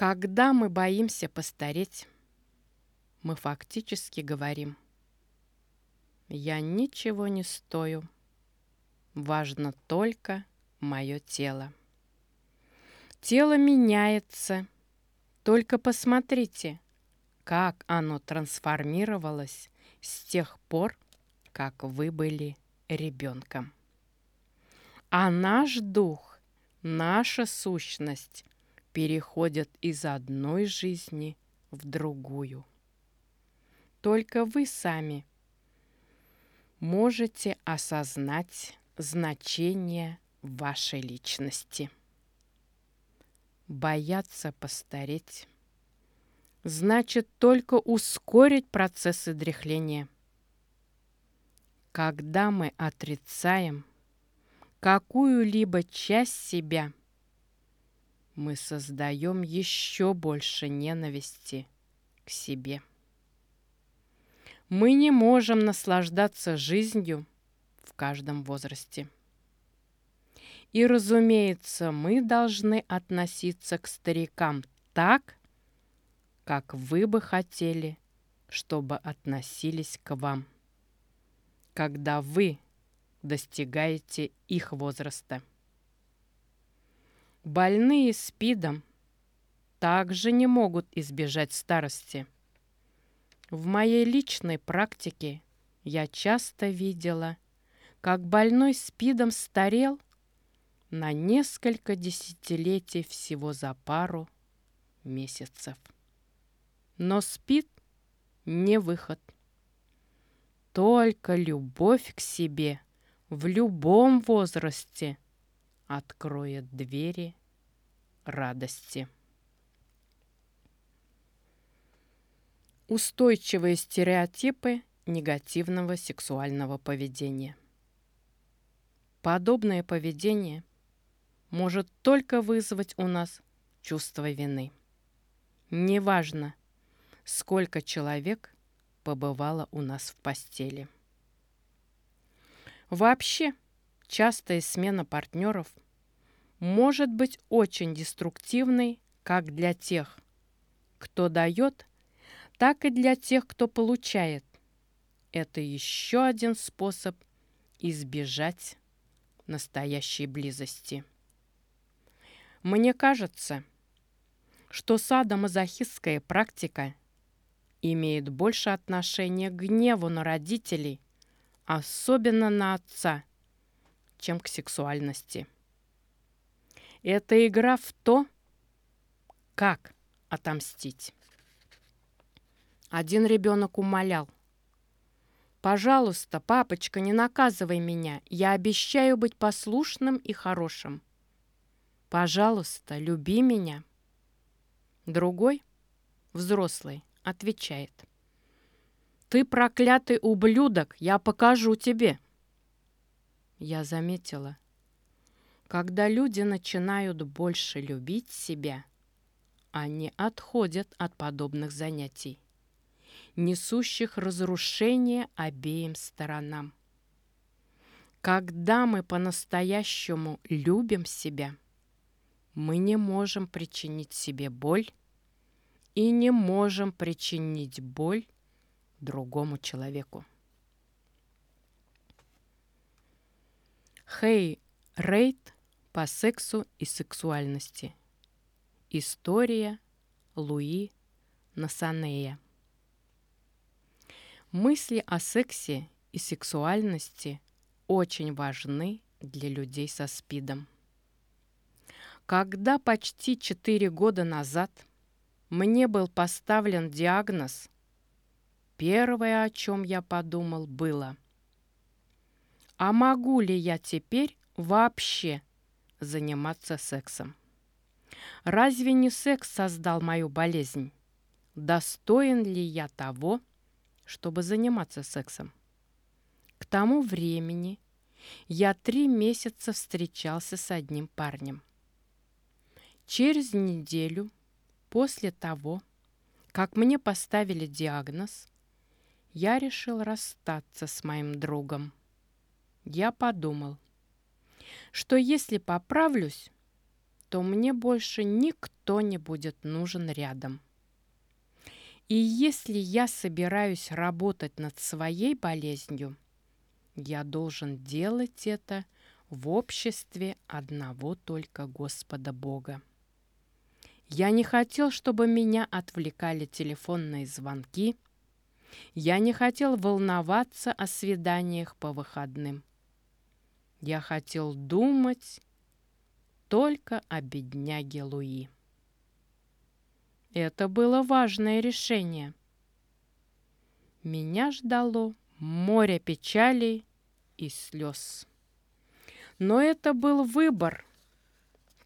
Когда мы боимся постареть, мы фактически говорим «Я ничего не стою, важно только мое тело». Тело меняется, только посмотрите, как оно трансформировалось с тех пор, как вы были ребенком. А наш дух, наша сущность переходят из одной жизни в другую. Только вы сами можете осознать значение вашей личности. Бояться постареть значит только ускорить процессы дряхления. Когда мы отрицаем какую-либо часть себя – мы создаем еще больше ненависти к себе. Мы не можем наслаждаться жизнью в каждом возрасте. И, разумеется, мы должны относиться к старикам так, как вы бы хотели, чтобы относились к вам, когда вы достигаете их возраста. Больные СПИДом также не могут избежать старости. В моей личной практике я часто видела, как больной СПИДом старел на несколько десятилетий всего за пару месяцев. Но СПИД не выход. Только любовь к себе в любом возрасте – откроет двери радости. Устойчивые стереотипы негативного сексуального поведения. Подобное поведение может только вызвать у нас чувство вины. Неважно, сколько человек побывало у нас в постели. Вообще, частая смена партнеров может быть очень деструктивной как для тех, кто дает, так и для тех, кто получает. Это еще один способ избежать настоящей близости. Мне кажется, что садомазохистская практика имеет больше отношения к гневу на родителей, особенно на отца – чем к сексуальности. Это игра в то, как отомстить. Один ребенок умолял. «Пожалуйста, папочка, не наказывай меня. Я обещаю быть послушным и хорошим. Пожалуйста, люби меня». Другой, взрослый, отвечает. «Ты проклятый ублюдок, я покажу тебе» я заметила, когда люди начинают больше любить себя, они отходят от подобных занятий, несущих разрушение обеим сторонам. Когда мы по-настоящему любим себя, мы не можем причинить себе боль и не можем причинить боль другому человеку. Хей Рейд по сексу и сексуальности. История Луи Насанея. Мысли о сексе и сексуальности очень важны для людей со СПИДом. Когда почти 4 года назад мне был поставлен диагноз, первое, о чем я подумал, было – а могу ли я теперь вообще заниматься сексом? Разве не секс создал мою болезнь? Достоин ли я того, чтобы заниматься сексом? К тому времени я три месяца встречался с одним парнем. Через неделю после того, как мне поставили диагноз, я решил расстаться с моим другом я подумал, что если поправлюсь, что мне больше никто не будет нужен рядом. И если я собираюсь работать над своей болезнью, я должен делать это в обществе одного только Господа Бога. Я не хотел, чтобы меня отвлекали телефонные звонки. Я не хотел волноваться о свиданиях по выходным. Я хотел думать только о бедняге Луи. Это было важное решение. Меня ждало море печалей и слез. Но это был выбор,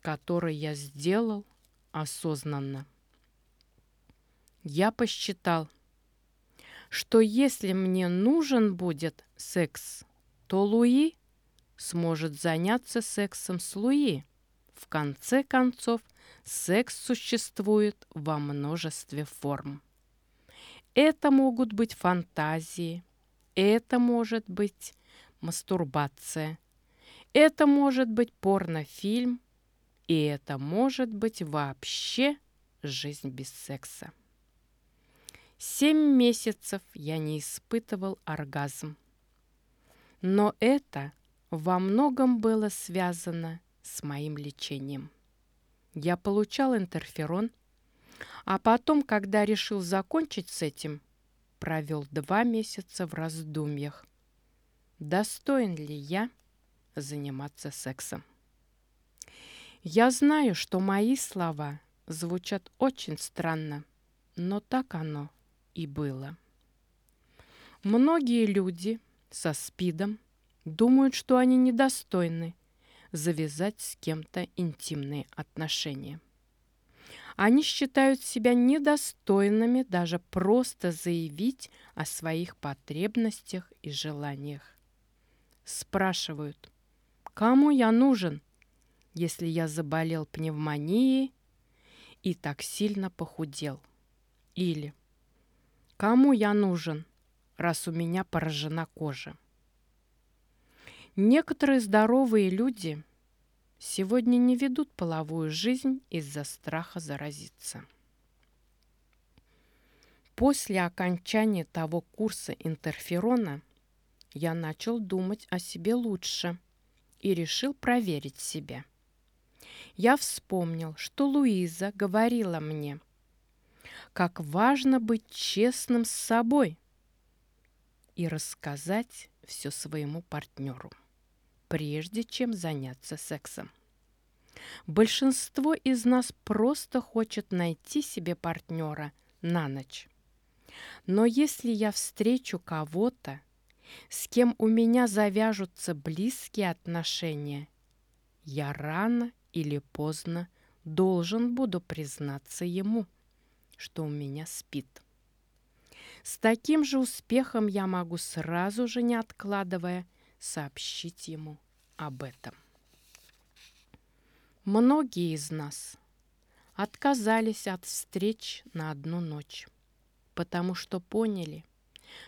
который я сделал осознанно. Я посчитал, что если мне нужен будет секс, то Луи сможет заняться сексом с Луи. В конце концов, секс существует во множестве форм. Это могут быть фантазии, это может быть мастурбация, это может быть порнофильм, и это может быть вообще жизнь без секса. Семь месяцев я не испытывал оргазм. Но это во многом было связано с моим лечением. Я получал интерферон, а потом, когда решил закончить с этим, провел два месяца в раздумьях. Достоин ли я заниматься сексом? Я знаю, что мои слова звучат очень странно, но так оно и было. Многие люди со СПИДом думают, что они недостойны завязать с кем-то интимные отношения. Они считают себя недостойными даже просто заявить о своих потребностях и желаниях. Спрашивают, кому я нужен, если я заболел пневмонией и так сильно похудел? Или кому я нужен, раз у меня поражена кожа? Некоторые здоровые люди сегодня не ведут половую жизнь из-за страха заразиться. После окончания того курса интерферона я начал думать о себе лучше и решил проверить себя. Я вспомнил, что Луиза говорила мне, как важно быть честным с собой и рассказать все своему партнеру прежде чем заняться сексом. Большинство из нас просто хочет найти себе партнера на ночь. Но если я встречу кого-то, с кем у меня завяжутся близкие отношения, я рано или поздно должен буду признаться ему, что у меня спит. С таким же успехом я могу сразу же, не откладывая, сообщить ему об этом. Многие из нас отказались от встреч на одну ночь, потому что поняли,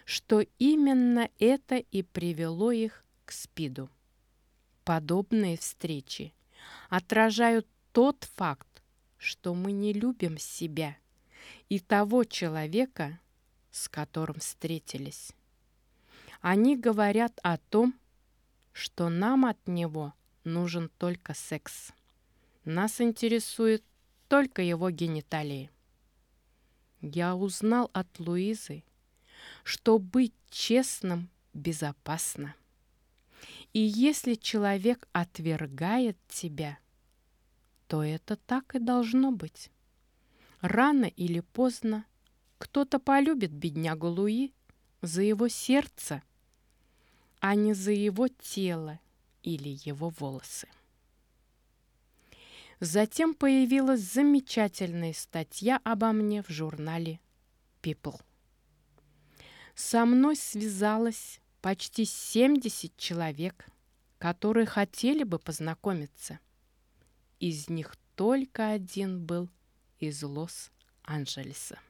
что именно это и привело их к СПИДу. Подобные встречи отражают тот факт, что мы не любим себя и того человека, с которым встретились. Они говорят о том, что нам от него нужен только секс. Нас интересует только его гениталии. Я узнал от Луизы, что быть честным безопасно. И если человек отвергает тебя, то это так и должно быть. Рано или поздно кто-то полюбит беднягу Луи за его сердце – а не за его тело или его волосы. Затем появилась замечательная статья обо мне в журнале People. Со мной связалось почти 70 человек, которые хотели бы познакомиться. Из них только один был из Лос-Анджелеса.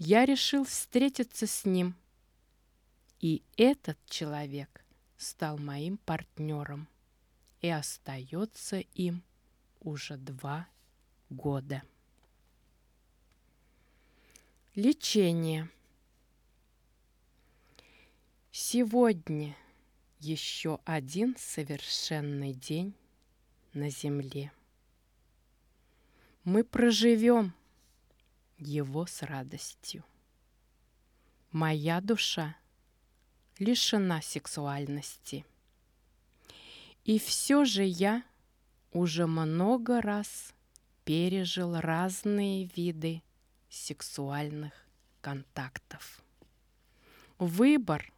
Я решил встретиться с ним – и этот человек стал моим партнером и остается им уже два года. Лечение. Сегодня еще один совершенный день на земле. Мы проживем его с радостью. Моя душа лишена сексуальности. И все же я уже много раз пережил разные виды сексуальных контактов. Выбор,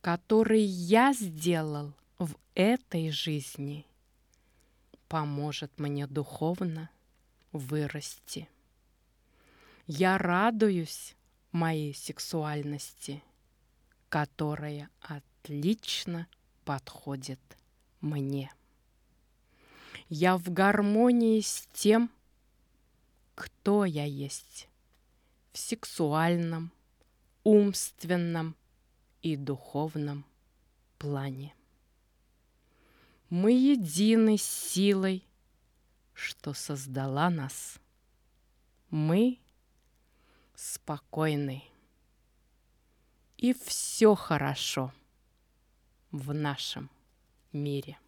который я сделал в этой жизни, поможет мне духовно вырасти. Я радуюсь моей сексуальности, которая отлично подходит мне. Я в гармонии с тем, кто я есть в сексуальном, умственном и духовном плане. Мы едины с силой, что создала нас. Мы спокойны. И все хорошо в нашем мире.